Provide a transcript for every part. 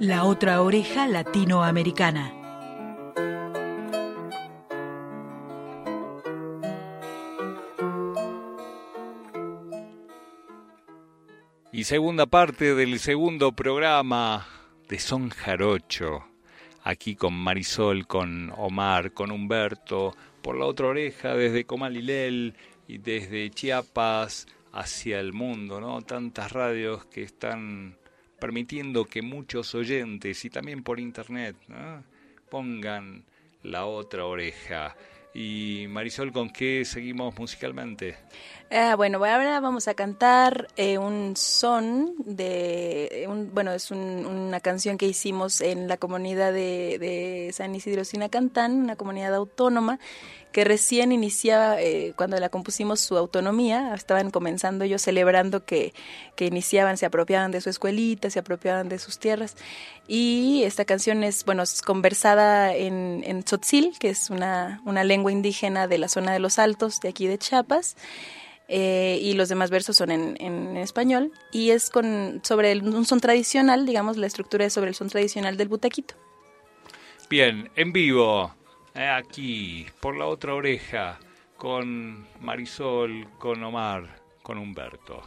La otra oreja latinoamericana. Y segunda parte del segundo programa de Son Jarocho, aquí con Marisol, con Omar, con Humberto, por la otra oreja desde Comalilel y desde Chiapas hacia el mundo, ¿no? Tantas radios que están permitiendo que muchos oyentes y también por internet pongan la otra oreja. Y Marisol, ¿con qué seguimos musicalmente? Ah, bueno, ahora vamos a cantar eh, un son de, bueno, es una canción que hicimos en la comunidad de, de San Isidro Sinacantán, una comunidad autónoma que recién iniciaba, eh, cuando la compusimos su autonomía, estaban comenzando ellos celebrando que, que iniciaban, se apropiaban de su escuelita, se apropiaban de sus tierras. Y esta canción es, bueno, es conversada en, en Tzotzil, que es una, una lengua indígena de la zona de los Altos, de aquí de Chiapas. Eh, y los demás versos son en, español y es con sobre un son tradicional, digamos, la estructura es sobre el son tradicional del butaquito. Bien, en vivo. Eh, aquí, por la otra oreja, con Marisol, con Omar, con Humberto.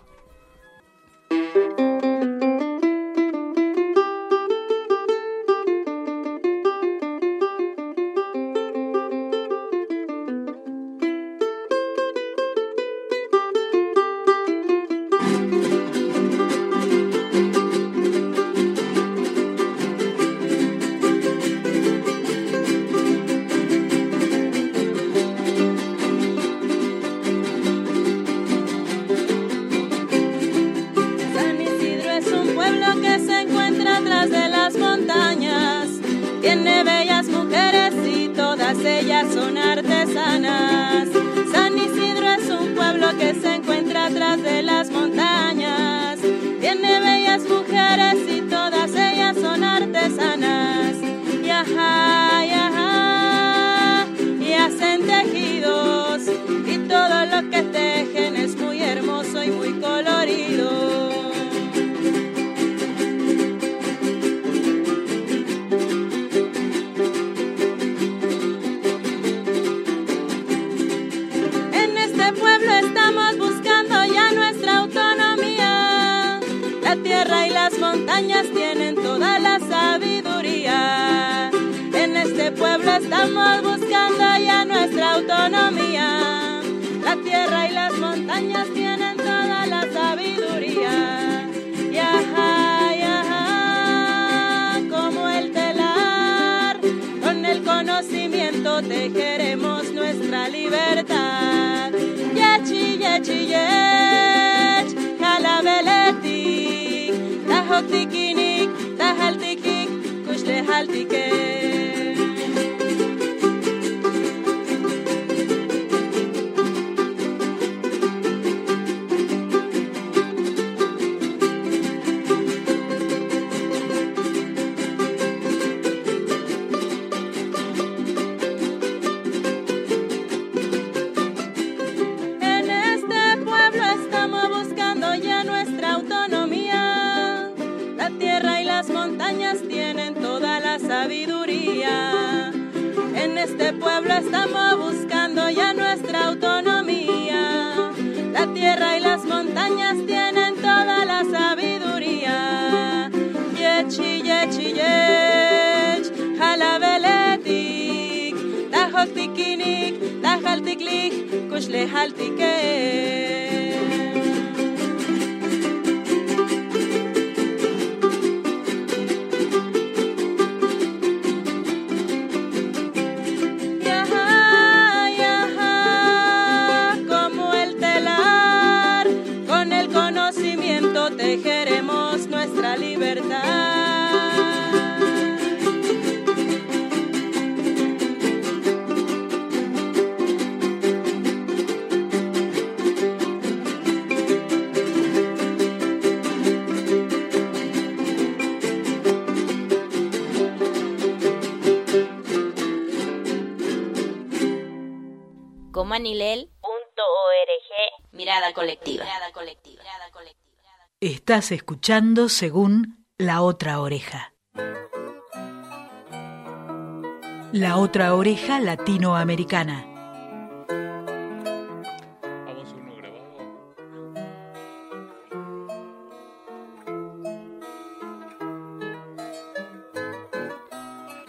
las montañas tienen toda la sabiduría. En este pueblo estamos buscando ya nuestra autonomía. La tierra y las montañas tienen toda la sabiduría. Yaja, yaja, como el telar, con el conocimiento tejeremos nuestra libertad. Yachi, yachi, yeah. Hortikinik, da haltikik, kusle. kinik, lahaltik lik, kus lehaltik Estás escuchando según La Otra Oreja. La otra oreja latinoamericana. Vamos uno grabado.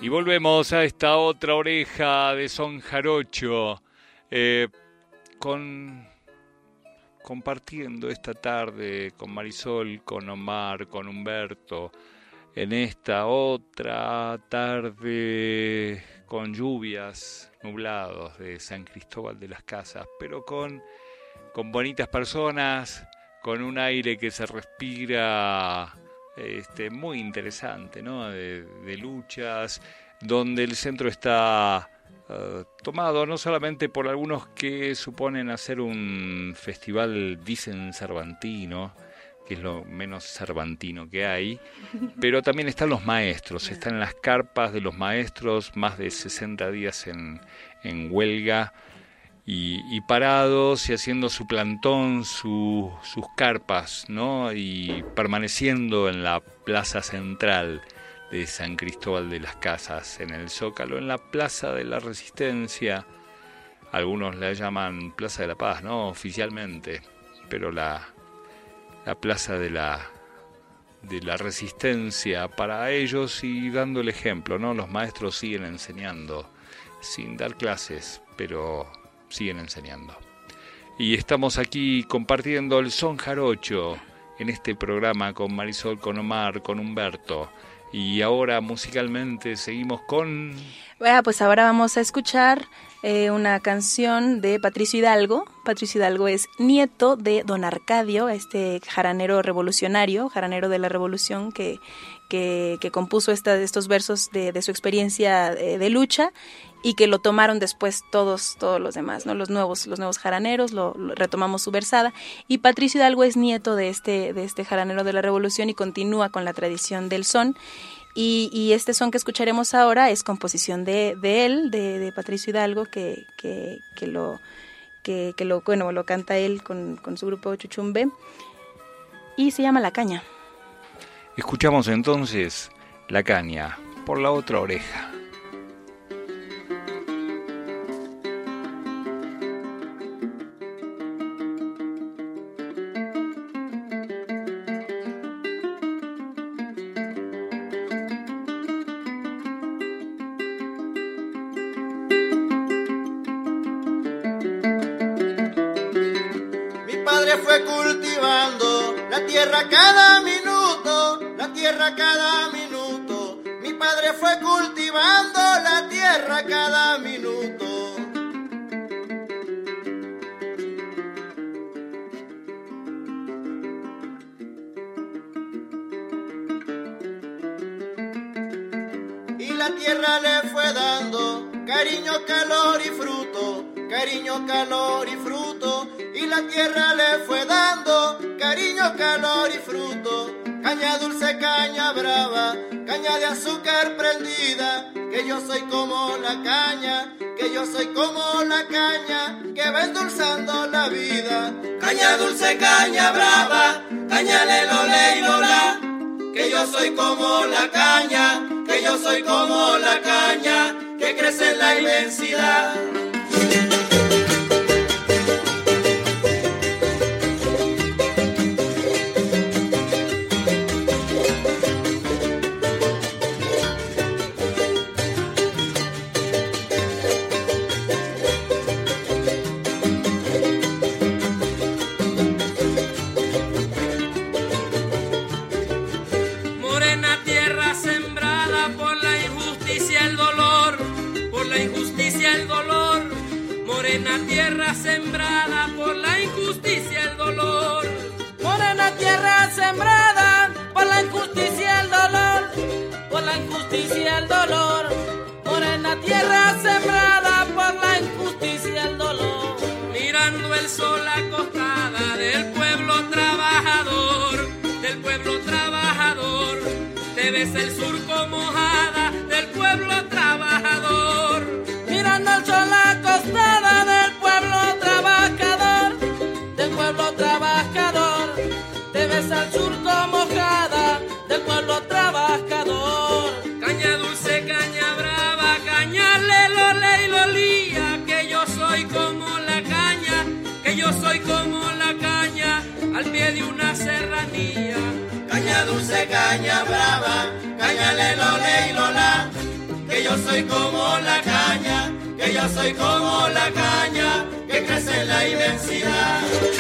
Y volvemos a esta otra oreja de Son Jarocho, eh, con compartiendo esta tarde con Marisol, con Omar, con Humberto, en esta otra tarde con lluvias, nublados de San Cristóbal de las Casas, pero con, con bonitas personas, con un aire que se respira este, muy interesante, ¿no? de, de luchas, donde el centro está Uh, tomado no solamente por algunos que suponen hacer un festival, dicen cervantino, que es lo menos cervantino que hay, pero también están los maestros, están las carpas de los maestros, más de 60 días en, en huelga y, y, parados y haciendo su plantón, su, sus carpas, ¿no? y permaneciendo en la plaza central de San Cristóbal de las Casas, en el Zócalo, en la Plaza de la Resistencia. Algunos la llaman Plaza de la Paz, ¿no? Oficialmente, pero la, la Plaza de la, de la Resistencia para ellos y dando el ejemplo, ¿no? Los maestros siguen enseñando, sin dar clases, pero siguen enseñando. Y estamos aquí compartiendo el son jarocho en este programa con Marisol, con Omar, con Humberto. Y ahora musicalmente seguimos con... Bueno, pues ahora vamos a escuchar eh, una canción de Patricio Hidalgo. Patricio Hidalgo es nieto de don Arcadio, este jaranero revolucionario, jaranero de la revolución que, que, compuso esta, estos versos de, de su experiencia de, de, lucha y que lo tomaron después todos todos los demás, ¿no? Los nuevos los nuevos jaraneros, lo, retomamos su versada y Patricio Hidalgo es nieto de este de este jaranero de la Revolución y continúa con la tradición del son. Y, y este son que escucharemos ahora es composición de, de él, de, de, Patricio Hidalgo, que, que, que lo que, que, lo bueno lo canta él con, con su grupo Chuchumbe y se llama La Caña. Escuchamos entonces La Caña por la otra oreja. La tierra le fue dando cariño, calor y fruto, cariño, calor y fruto y la tierra le fue dando cariño, calor y fruto. Caña dulce, caña brava, caña de azúcar prendida, que yo soy como la caña, que yo soy como la caña, que va endulzando la vida. Caña dulce, caña brava, caña le lo le y lo la, que yo soy como la caña, que yo soy como la caña, que crece en la inmensidad. Injusticia, el dolor. Morena tierra sembrada por la injusticia, el dolor. Mirando el sol acostada del pueblo trabajador, del pueblo trabajador. Te ves el surco mojada del pueblo trabajador. Mirando el sol acostada del pueblo trabajador, del pueblo trabajador. Te ves al surco mojada del pueblo trabajador. Caña brava, caña le lole y lola, que yo soy como la caña, que yo soy como la caña, que crece en la inmensidad.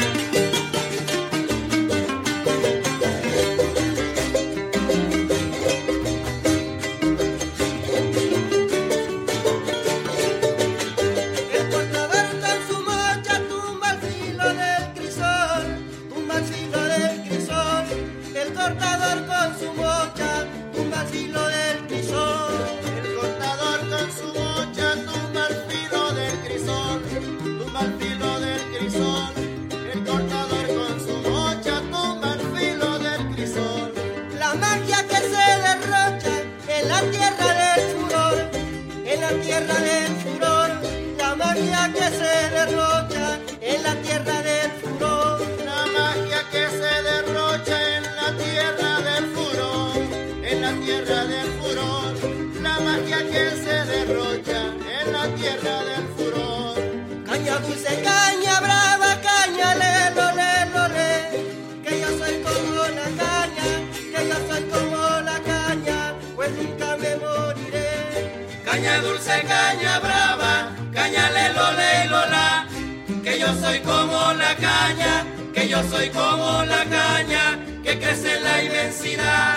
La que se derrocha en la tierra del furor. Caña dulce, caña brava, caña lelo, lelo, le. Que yo soy como la caña, que yo soy como la caña, pues nunca me moriré. Caña dulce, caña brava, caña le lole y lola. Que yo soy como la caña, que yo soy como la caña, que crece en la inmensidad.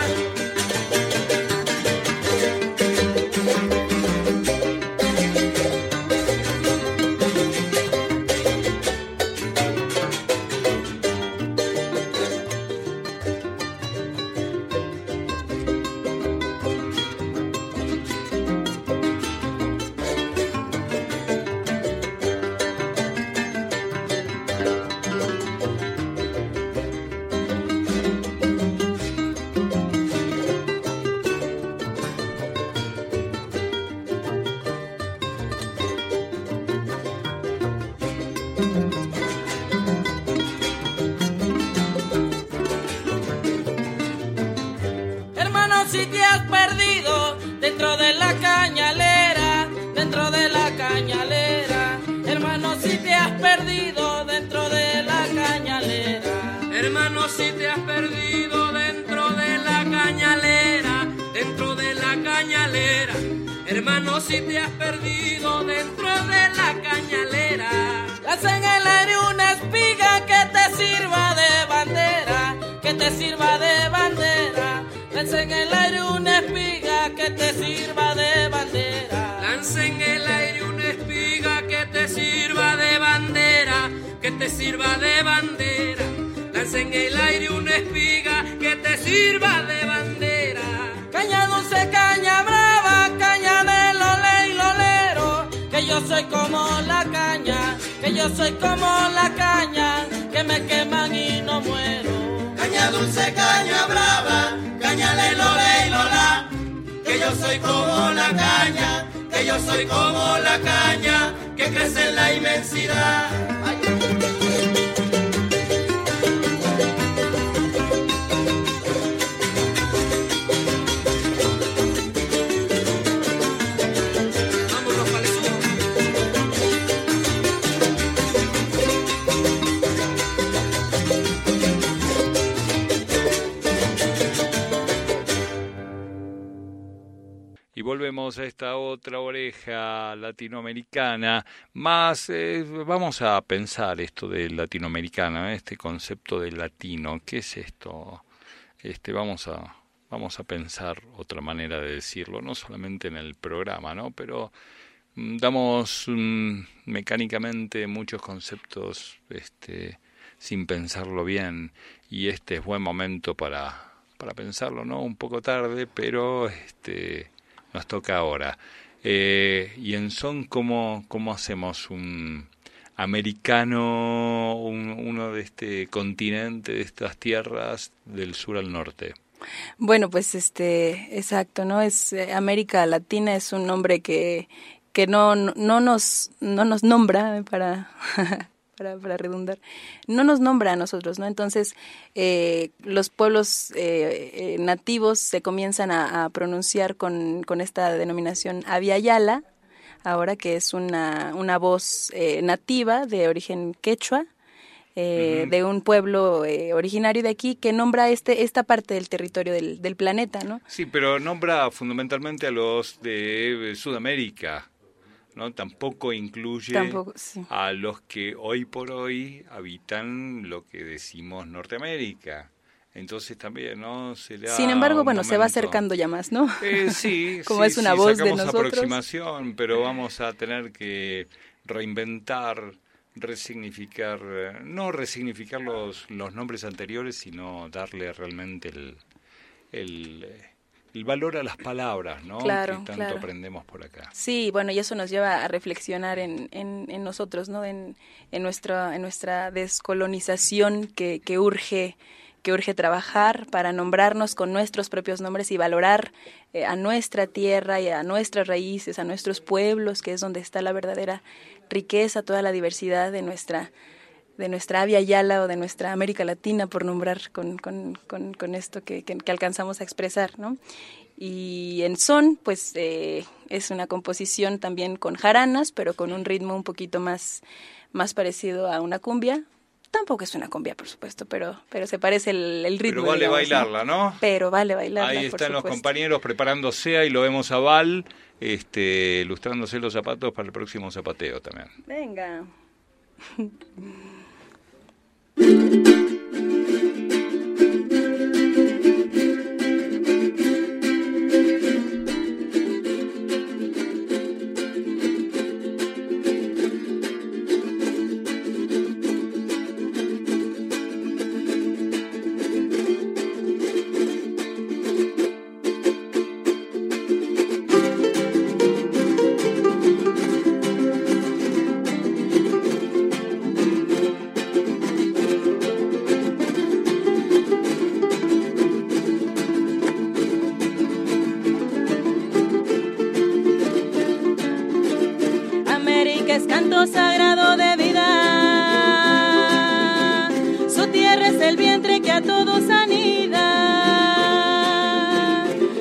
Cañalera. Hermano, si te has perdido dentro de la cañalera. Lanza en el aire una espiga que te sirva de bandera, que te sirva de bandera. Lanza en el aire una espiga que te sirva de bandera. Lanza en el aire una espiga que te sirva de bandera, que te sirva de bandera. Lanza en el aire una espiga que te sirva de bandera. Soy como la caña, que yo soy como la caña, que me queman y no muero. Caña dulce, caña brava, caña le lole y lola. Que yo soy como la caña, que yo soy como la caña, que crece en la inmensidad. Esta otra oreja latinoamericana. Más, eh, vamos a pensar esto de latinoamericana, ¿eh? este concepto de latino. ¿Qué es esto? Este, vamos a, vamos a pensar otra manera de decirlo, no solamente en el programa, ¿no? Pero mm, damos mm, mecánicamente muchos conceptos, este, sin pensarlo bien. Y este es buen momento para, para pensarlo, ¿no? Un poco tarde, pero este nos toca ahora. Eh, y en son, ¿cómo, cómo hacemos un americano, un- uno de este continente, de estas tierras del sur al norte? Bueno, pues este, exacto, ¿no? Es eh, América Latina es un nombre que, que no, no, no nos, no nos nombra para, para, para redundar, no nos nombra a nosotros, ¿no? Entonces, eh, los pueblos eh, eh, nativos se comienzan a, a pronunciar con, con esta denominación Aviala, ahora que es una, una voz eh, nativa de origen quechua, eh, de un pueblo eh, originario de aquí que nombra este esta parte del territorio del, del planeta, ¿no? Sí, pero nombra fundamentalmente a los de Sudamérica. ¿No? Tampoco incluye Tampoco, sí. a los que hoy por hoy habitan lo que decimos Norteamérica. Entonces también, ¿no? Será Sin embargo, bueno, se va acercando ya más, ¿no? Eh, sí, Como sí, es una sí, voz de nosotros. aproximación, pero vamos a tener que reinventar, resignificar, no resignificar los, los nombres anteriores, sino darle realmente el, el, el valor a las palabras, ¿no? Claro, que tanto claro. aprendemos por acá. Sí, bueno, y eso nos lleva a reflexionar en, en, en nosotros, ¿no? En, en, nuestra, en nuestra descolonización que, que urge que urge trabajar para nombrarnos con nuestros propios nombres y valorar eh, a nuestra tierra y a nuestras raíces, a nuestros pueblos, que es donde está la verdadera riqueza, toda la diversidad de nuestra de nuestra Avia Yala o de nuestra América Latina, por nombrar con, con, con, con esto que, que, que alcanzamos a expresar, ¿no? Y en son, pues eh, es una composición también con jaranas, pero con un ritmo un poquito más, más parecido a una cumbia. Tampoco es una cumbia, por supuesto, pero, pero se parece el, el ritmo. Pero vale digamos, bailarla, ¿no? Pero vale bailarla. Ahí por están los compañeros preparándose, ahí lo vemos a Val, este, lustrándose los zapatos para el próximo zapateo también. Venga. thank you Es canto sagrado de vida. Su tierra es el vientre que a todos anida.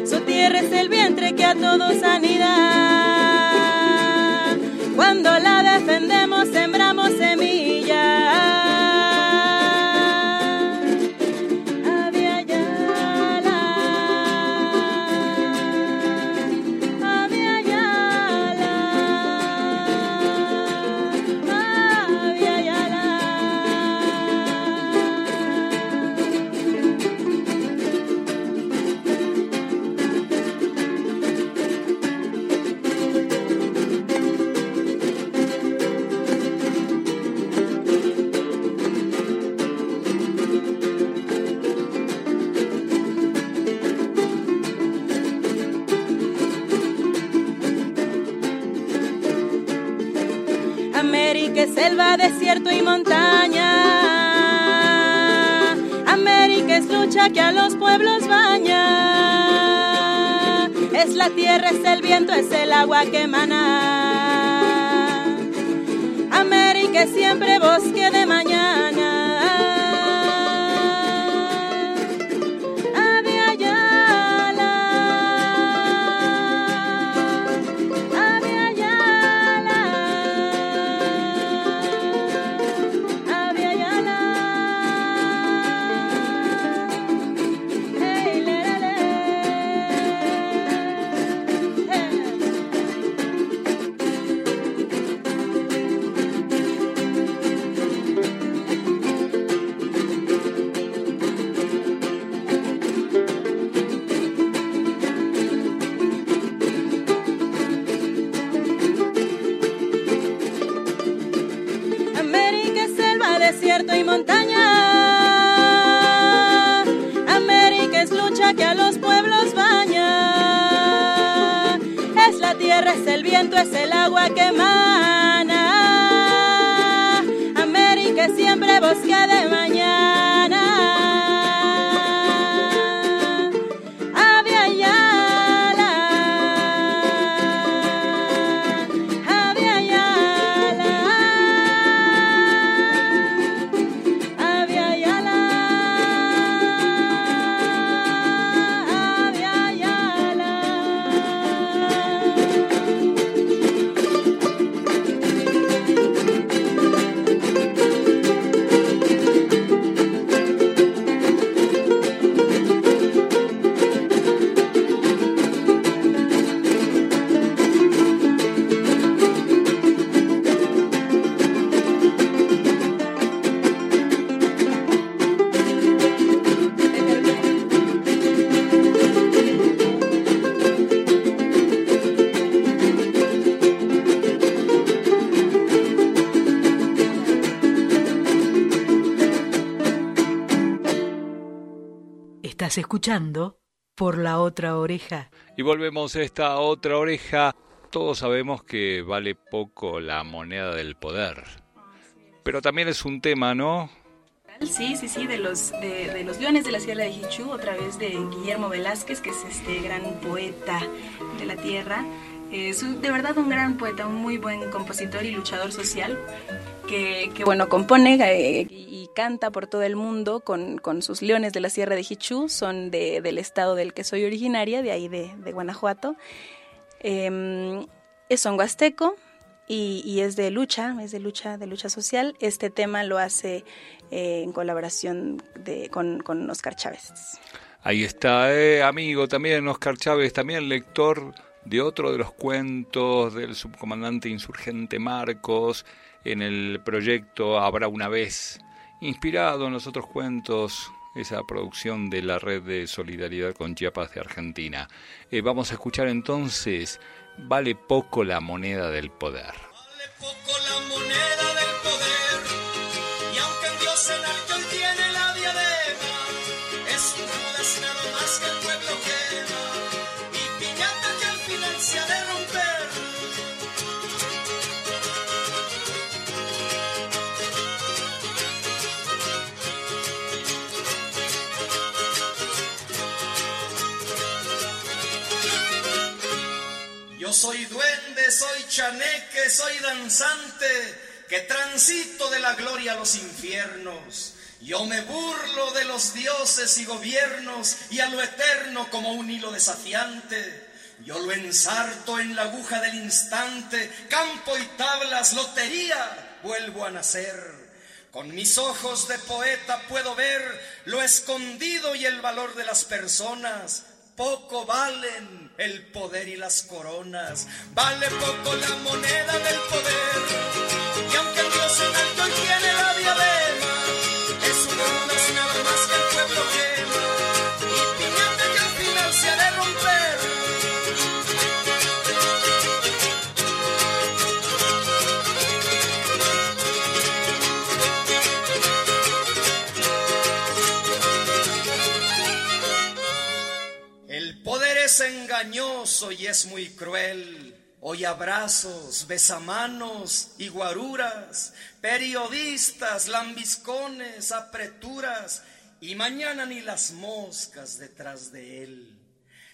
Su tierra es el vientre que a todos anida. Selva, desierto y montaña. América es lucha que a los pueblos baña. Es la tierra, es el viento, es el agua que emana. América siempre bosque de mañana. Estás escuchando por la otra oreja. Y volvemos a esta otra oreja. Todos sabemos que vale poco la moneda del poder. Pero también es un tema, ¿no? Sí, sí, sí, de los, de, los leones de la Sierra de Hichú, otra vez de Guillermo Velázquez, que es este gran poeta de la tierra. Es de verdad un gran poeta, un muy buen compositor y luchador social, que, bueno, compone eh, canta por todo el mundo con, con, sus leones de la Sierra de Hichú, son de, del estado del que soy originaria, de ahí de, de Guanajuato. Eh, es son huasteco, y, es de lucha, es de lucha, de lucha social. Este tema lo hace eh, en colaboración de, con, con, Oscar Chávez. Ahí está, eh, amigo también, Oscar Chávez, también lector de otro de los cuentos del subcomandante insurgente Marcos en el proyecto Habrá una vez, inspirado en los otros cuentos esa producción de la red de solidaridad con Chiapas de Argentina. Eh, vamos a escuchar entonces vale poco la moneda del poder. Vale poco la moneda chaneque, soy danzante, que transito de la gloria a los infiernos. Yo me burlo de los dioses y gobiernos y a lo eterno como un hilo desafiante. Yo lo ensarto en la aguja del instante, campo y tablas, lotería, vuelvo a nacer. Con mis ojos de poeta puedo ver lo escondido y el valor de las personas poco valen el poder y las coronas, vale poco la moneda del poder. Y es muy cruel. Hoy abrazos, besamanos y guaruras, periodistas, lambiscones, apreturas, y mañana ni las moscas detrás de él.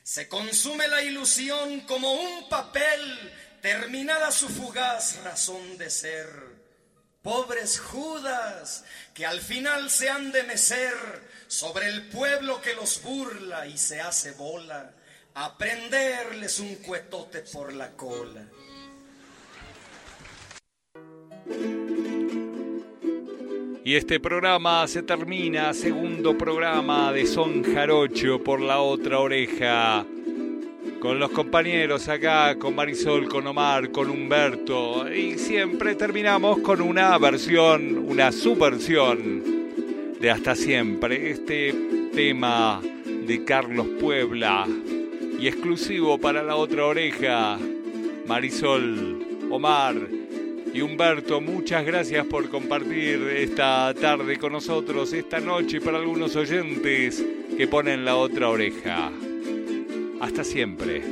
Se consume la ilusión como un papel, terminada su fugaz razón de ser. Pobres Judas, que al final se han de mecer sobre el pueblo que los burla y se hace bola, a prenderles un cuetote por la cola. Y este programa se termina, segundo programa de Son Jarocho por la otra oreja. Con los compañeros acá, con Marisol, con Omar, con Humberto. Y siempre terminamos con una versión, una subversión de Hasta Siempre. Este tema de Carlos Puebla y exclusivo para la otra oreja. Marisol, Omar y Humberto, muchas gracias por compartir esta tarde con nosotros, esta noche para algunos oyentes que ponen la otra oreja. Hasta siempre.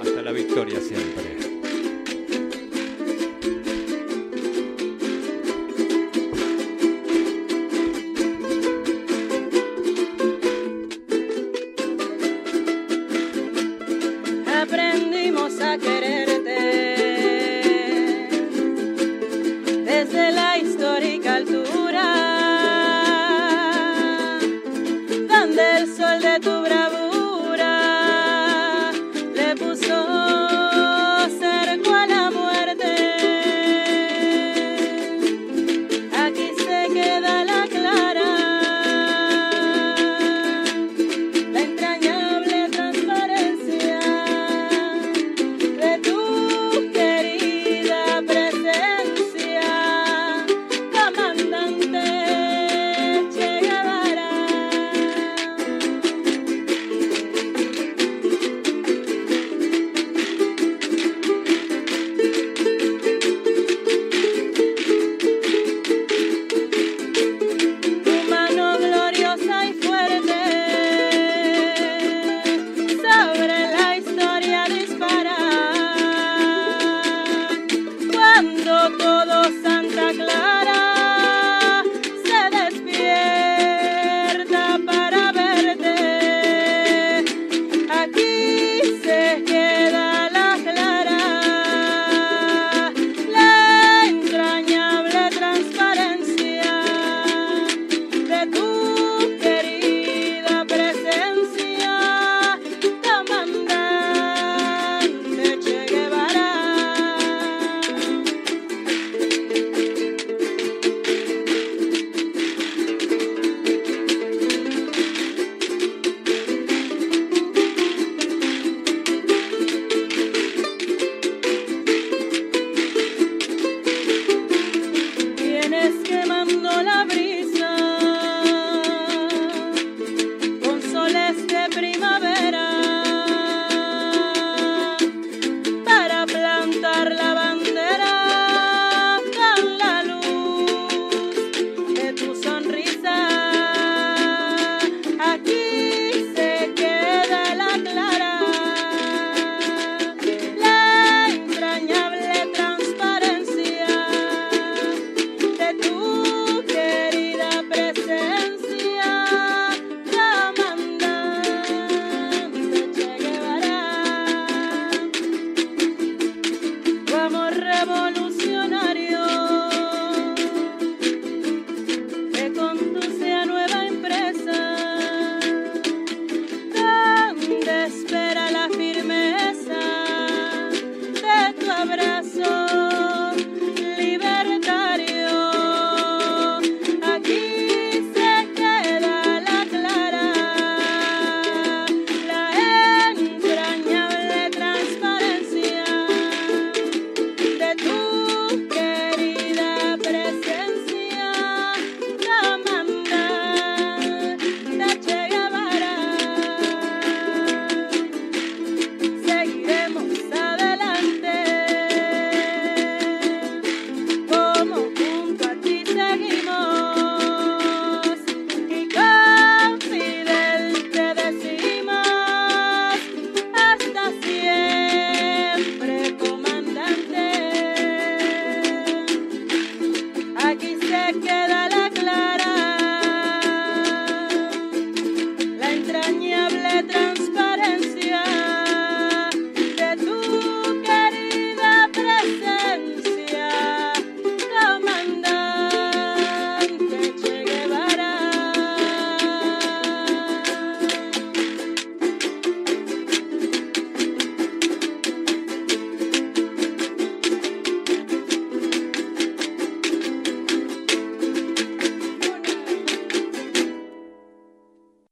Hasta la victoria siempre.